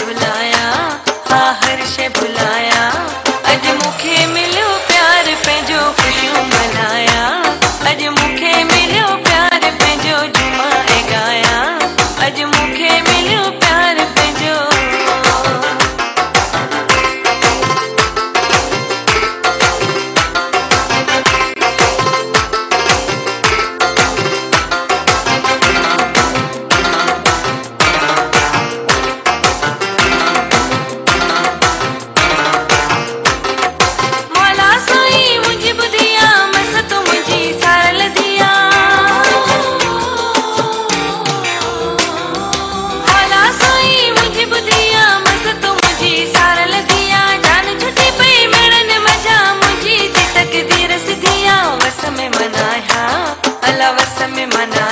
बुलाया हा हर्ष बुलाया me mana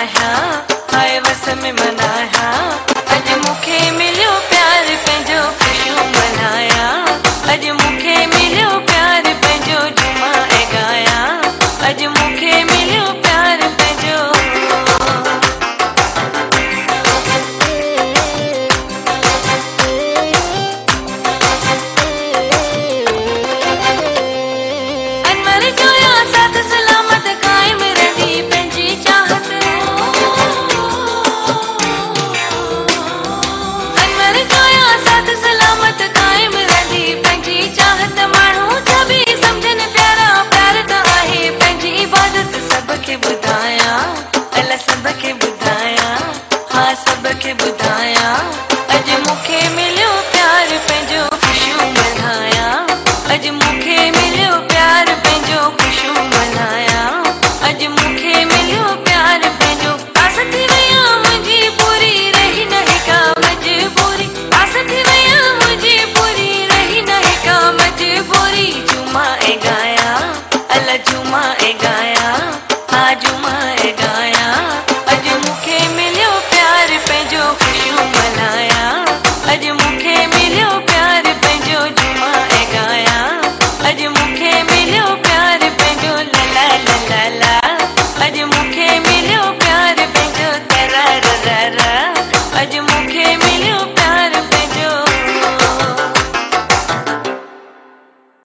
બક બધાયા આ સબક બધાયા અજ મુખે મિલ્યો પ્યાર પેજો ખુશુ મનાયા અજ મુખે મિલ્યો પ્યાર પેજો ખુશુ મનાયા અજ મુખે મિલ્યો પ્યાર પેજો આસઠી વેયા મજી પૂરી રહી નહીં કામજ પૂરી આસઠી વેયા મજી પૂરી રહી નહીં કામજ પૂરી જુમા એ ગાયા અલ જુમા એ ગાયા better.